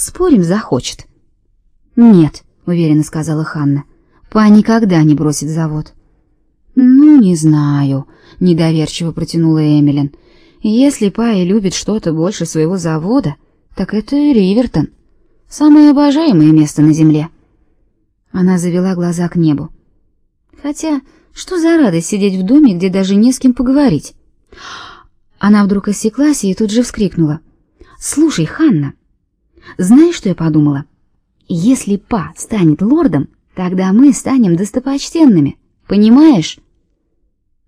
Спорим, захочет. Нет, уверенно сказала Ханна. Па никогда не бросит завод. Ну, не знаю, недоверчиво протянула Эмилин. Если Па и любит что-то больше своего завода, так это Ривертон. Самое обожаемое место на земле. Она завела глаза к небу. Хотя, что за радость сидеть в доме, где даже не с кем поговорить? Она вдруг осеклась и тут же вскрикнула: "Слушай, Ханна, знаешь, что я подумала? Если Па станет лордом, тогда мы станем достопочтенными, понимаешь?"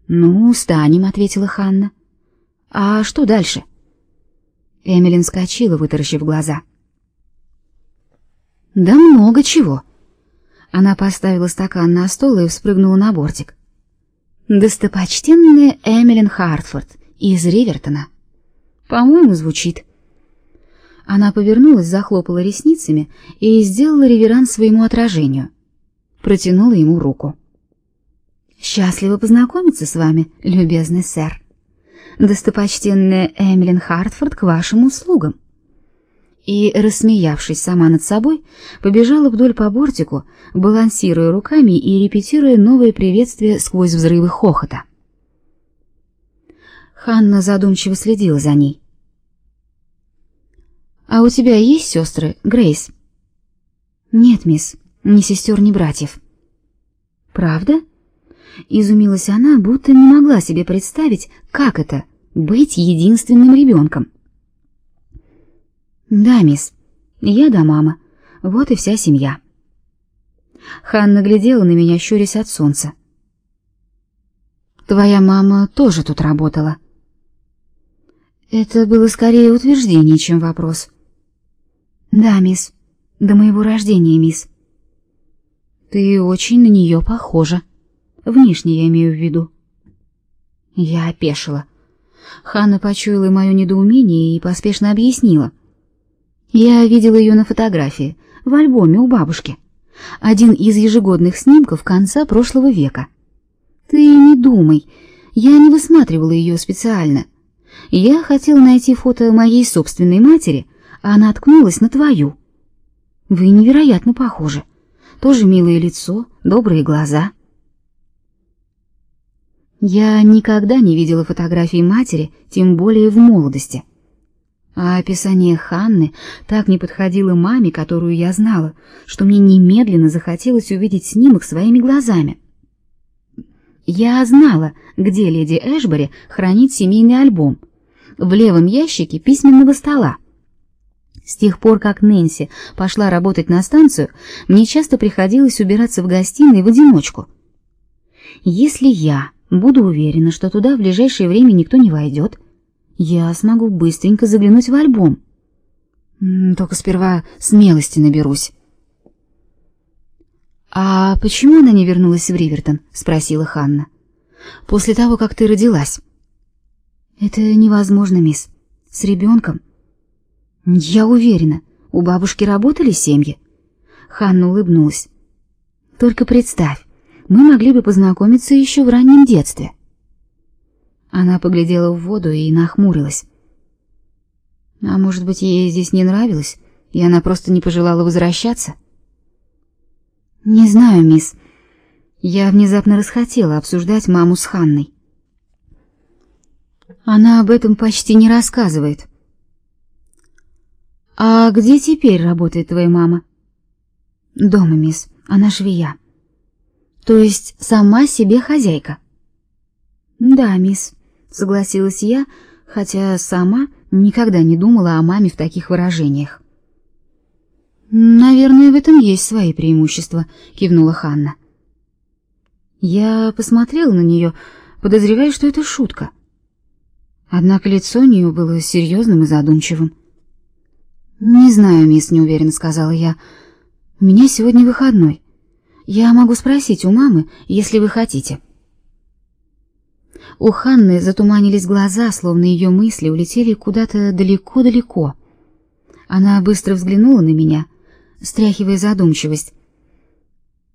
"Ну, станем", ответила Ханна. "А что дальше?" Эмилин вскочила, вытаращив глаза. Да много чего. Она поставила стакан на стол и вспрыгнула на бортик. Достопочтенная Эмилин Хартфорд из Ривертона. По-моему, звучит. Она повернулась, захлопала ресницами и сделала реверанс своему отражению. Протянула ему руку. Счастливо познакомиться с вами, любезный сэр. Достопочтенная Эмилин Хартфорд к вашим услугам и, рассмеявшись сама над собой, побежала вдоль по бортику, балансируя руками и репетируя новые приветствия сквозь взрывы хохота. Ханна задумчиво следила за ней. «А у тебя есть сестры, Грейс?» «Нет, мисс, ни сестер, ни братьев». «Правда?» Изумилась она, будто не могла себе представить, как это — быть единственным ребенком. Да, мисс. Я да мама. Вот и вся семья. Ханна глядела на меня, щурясь от солнца. Твоя мама тоже тут работала. Это было скорее утверждение, чем вопрос. Да, мисс. До моего рождения, мисс. Ты очень на нее похожа. Внешне я имею в виду. Я опешила. Ханна почуяла мое недоумение и поспешно объяснила. Я видела ее на фотографии в альбоме у бабушки. Один из ежегодных снимков конца прошлого века. Ты не думай, я не высматривала ее специально. Я хотела найти фото моей собственной матери, а она наткнулась на твою. Вы невероятно похожи. Тоже милое лицо, добрые глаза. Я никогда не видела фотографий матери, тем более в молодости. А описание Ханны так не подходило маме, которую я знала, что мне немедленно захотелось увидеть снимок своими глазами. Я знала, где леди Эшбери хранит семейный альбом. В левом ящике письменного стола. С тех пор, как Нэнси пошла работать на станцию, мне часто приходилось убираться в гостиной в одиночку. Если я буду уверена, что туда в ближайшее время никто не войдет, я смогу быстренько заглянуть в альбом. Только сперва смелости наберусь. А почему она не вернулась в Ривертон? спросила Ханна. После того, как ты родилась. Это невозможно, мисс. С ребенком. Я уверена, у бабушки работали семьи. Ханна улыбнулась. Только представь, мы могли бы познакомиться еще в раннем детстве. Она поглядела в воду и нахмурилась. А может быть, ей здесь не нравилось, и она просто не пожелала возвращаться? Не знаю, мисс. Я внезапно расхотела обсуждать маму с Ханной. Она об этом почти не рассказывает. А где теперь работает твоя мама? Дома, мисс. Она швея. То есть сама себе хозяйка? Да, мисс согласилась я, хотя сама никогда не думала о маме в таких выражениях. Наверное, в этом есть свои преимущества, кивнула Ханна. Я посмотрела на нее, подозревая, что это шутка. Однако лицо у нее было серьезным и задумчивым. Не знаю, мисс, неуверенно сказала я. У меня сегодня выходной. Я могу спросить у мамы, если вы хотите. У Ханны затуманились глаза, словно ее мысли улетели куда-то далеко-далеко. Она быстро взглянула на меня, стряхивая задумчивость.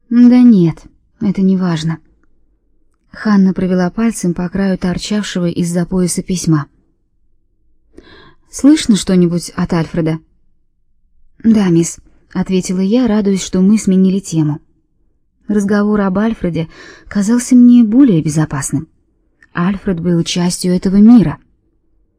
Да нет, это не важно. Ханна провела пальцем по краю торчавшего из-за пояса письма. Слышно что-нибудь от Альфреда? Да, мисс, ответила я, радуясь, что мы сменили тему. Разговор об Альфреде казался мне более безопасным. Альфред был частью этого мира.